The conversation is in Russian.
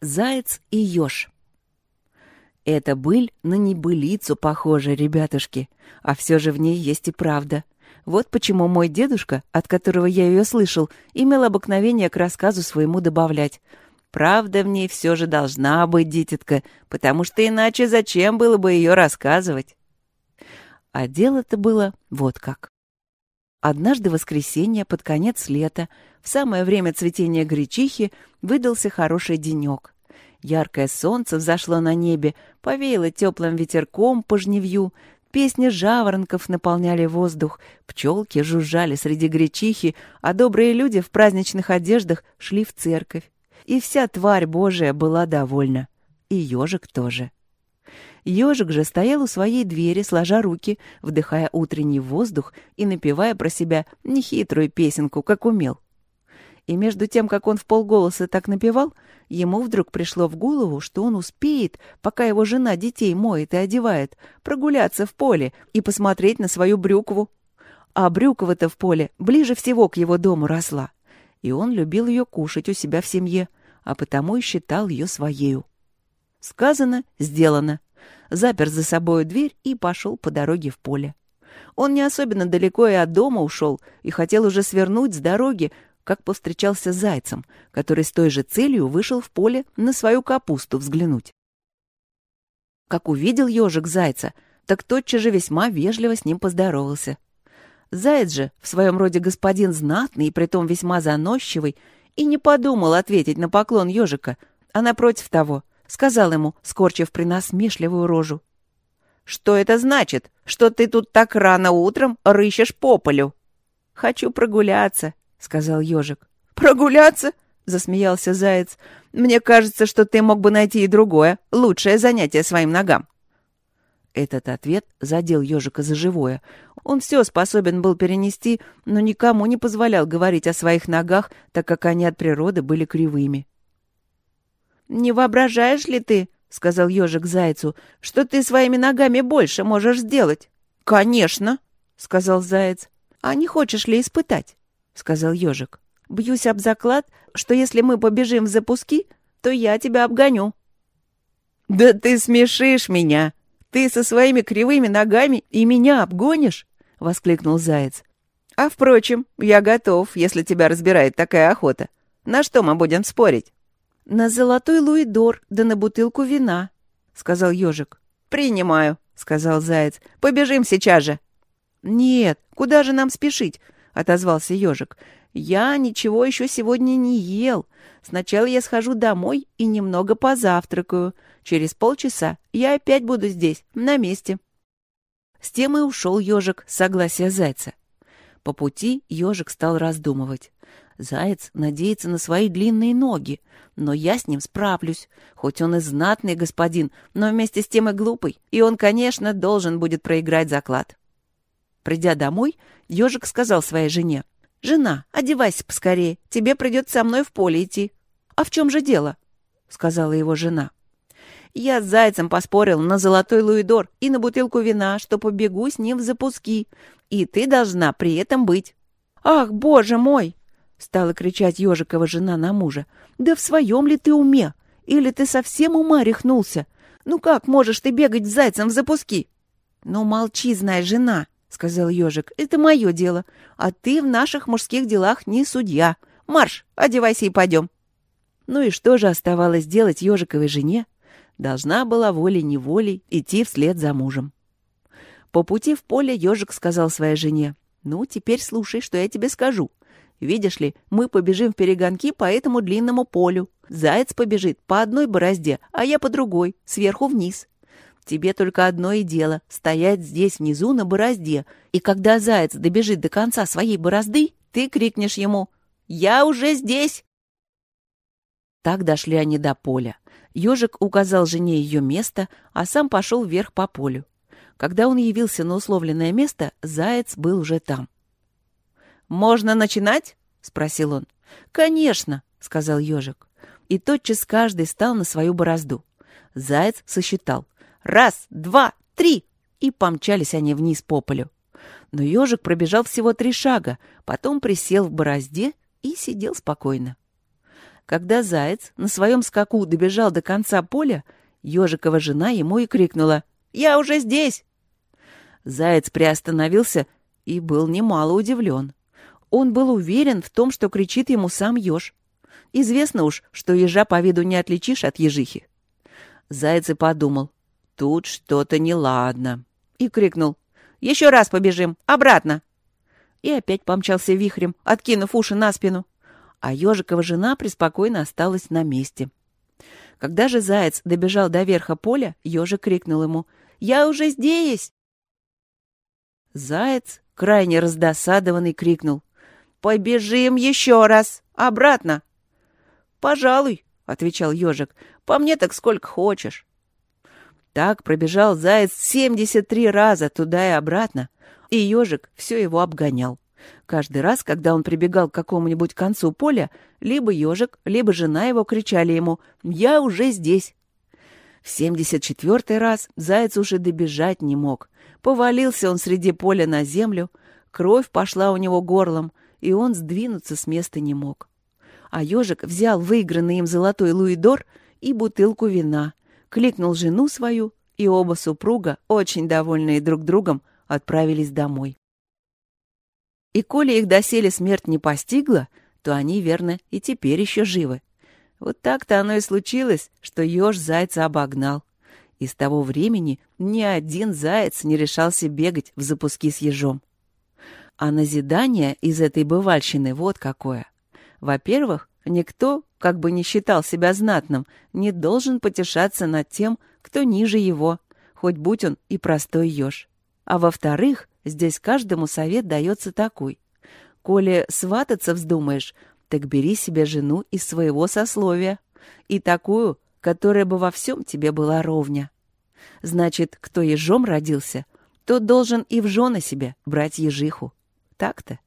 Заяц и еж. Это быль на небылицу похожа, ребятушки, а все же в ней есть и правда. Вот почему мой дедушка, от которого я ее слышал, имел обыкновение к рассказу своему добавлять. Правда в ней все же должна быть, дитятка, потому что иначе зачем было бы ее рассказывать? А дело-то было вот как. Однажды воскресенье под конец лета, в самое время цветения гречихи, выдался хороший денек. Яркое солнце взошло на небе, повеяло теплым ветерком по жневью, песни жаворонков наполняли воздух, пчелки жужжали среди гречихи, а добрые люди в праздничных одеждах шли в церковь. И вся тварь Божия была довольна. И ежик тоже. Ежик же стоял у своей двери, сложа руки, вдыхая утренний воздух и напевая про себя нехитрую песенку, как умел. И между тем, как он в полголоса так напевал, ему вдруг пришло в голову, что он успеет, пока его жена детей моет и одевает, прогуляться в поле и посмотреть на свою брюкву. А брюква-то в поле ближе всего к его дому росла. И он любил ее кушать у себя в семье, а потому и считал ее своею. Сказано, сделано запер за собою дверь и пошел по дороге в поле. Он не особенно далеко и от дома ушел и хотел уже свернуть с дороги, как повстречался с зайцем, который с той же целью вышел в поле на свою капусту взглянуть. Как увидел ежик зайца, так тотчас же весьма вежливо с ним поздоровался. Заяц же, в своем роде господин знатный и притом весьма заносчивый, и не подумал ответить на поклон ежика, а напротив того —— сказал ему, скорчив при нас смешливую рожу. «Что это значит, что ты тут так рано утром рыщешь по полю?» «Хочу прогуляться», — сказал ежик. «Прогуляться?» — засмеялся заяц. «Мне кажется, что ты мог бы найти и другое, лучшее занятие своим ногам». Этот ответ задел ежика за живое. Он все способен был перенести, но никому не позволял говорить о своих ногах, так как они от природы были кривыми. «Не воображаешь ли ты, — сказал ежик зайцу, — что ты своими ногами больше можешь сделать?» «Конечно, — сказал заяц. «А не хочешь ли испытать?» — сказал ежик. «Бьюсь об заклад, что если мы побежим в запуски, то я тебя обгоню». «Да ты смешишь меня! Ты со своими кривыми ногами и меня обгонишь!» — воскликнул заяц. «А, впрочем, я готов, если тебя разбирает такая охота. На что мы будем спорить?» «На золотой луидор, да на бутылку вина», — сказал ежик. «Принимаю», — сказал заяц. «Побежим сейчас же». «Нет, куда же нам спешить?» — отозвался ежик. «Я ничего еще сегодня не ел. Сначала я схожу домой и немного позавтракаю. Через полчаса я опять буду здесь, на месте». С тем и ушел ежик, согласия зайца. По пути ежик стал раздумывать. Заяц надеется на свои длинные ноги, но я с ним справлюсь. Хоть он и знатный господин, но вместе с тем и глупый, и он, конечно, должен будет проиграть заклад. Придя домой, ежик сказал своей жене, «Жена, одевайся поскорее, тебе придется со мной в поле идти». «А в чем же дело?» — сказала его жена. «Я с зайцем поспорил на золотой луидор и на бутылку вина, что побегу с ним в запуски, и ты должна при этом быть». «Ах, боже мой!» — стала кричать ежикова жена на мужа. «Да в своем ли ты уме? Или ты совсем ума рехнулся? Ну как можешь ты бегать с зайцем в запуски?» «Ну молчи, знай, жена», — сказал ежик. «Это мое дело. А ты в наших мужских делах не судья. Марш, одевайся и пойдем». Ну и что же оставалось делать ежиковой жене? Должна была волей-неволей идти вслед за мужем. По пути в поле ежик сказал своей жене. «Ну, теперь слушай, что я тебе скажу. Видишь ли, мы побежим в перегонки по этому длинному полю. Заяц побежит по одной борозде, а я по другой, сверху вниз. Тебе только одно и дело — стоять здесь внизу на борозде, и когда заяц добежит до конца своей борозды, ты крикнешь ему «Я уже здесь!» Так дошли они до поля. Ёжик указал жене ее место, а сам пошел вверх по полю. Когда он явился на условленное место, заяц был уже там. «Можно начинать?» — спросил он. «Конечно», — сказал ежик. И тотчас каждый стал на свою борозду. Заяц сосчитал. «Раз, два, три!» И помчались они вниз по полю. Но ежик пробежал всего три шага, потом присел в борозде и сидел спокойно. Когда заяц на своем скаку добежал до конца поля, ежикова жена ему и крикнула «Я уже здесь!». Заяц приостановился и был немало удивлен. Он был уверен в том, что кричит ему сам еж. Известно уж, что ежа по виду не отличишь от ежихи. Заяц и подумал, тут что-то неладно, и крикнул «Еще раз побежим! Обратно!» И опять помчался вихрем, откинув уши на спину а ежикова жена преспокойно осталась на месте. Когда же заяц добежал до верха поля, ежик крикнул ему «Я уже здесь!» Заяц, крайне раздосадованный, крикнул «Побежим еще раз! Обратно!» «Пожалуй», — отвечал ежик, — «по мне так сколько хочешь». Так пробежал заяц семьдесят три раза туда и обратно, и ежик все его обгонял. Каждый раз, когда он прибегал к какому-нибудь концу поля, либо ежик, либо жена его кричали ему «Я уже здесь!». В семьдесят четвертый раз заяц уже добежать не мог. Повалился он среди поля на землю, кровь пошла у него горлом, и он сдвинуться с места не мог. А ежик взял выигранный им золотой луидор и бутылку вина, кликнул жену свою, и оба супруга, очень довольные друг другом, отправились домой. И коли их доселе смерть не постигла, то они, верно, и теперь еще живы. Вот так-то оно и случилось, что еж зайца обогнал. И с того времени ни один заяц не решался бегать в запуски с ежом. А назидание из этой бывальщины вот какое. Во-первых, никто, как бы не считал себя знатным, не должен потешаться над тем, кто ниже его, хоть будь он и простой еж. А во-вторых, Здесь каждому совет дается такой. Коли свататься вздумаешь, так бери себе жену из своего сословия. И такую, которая бы во всем тебе была ровня. Значит, кто ежом родился, тот должен и в жены себе брать ежиху. Так-то.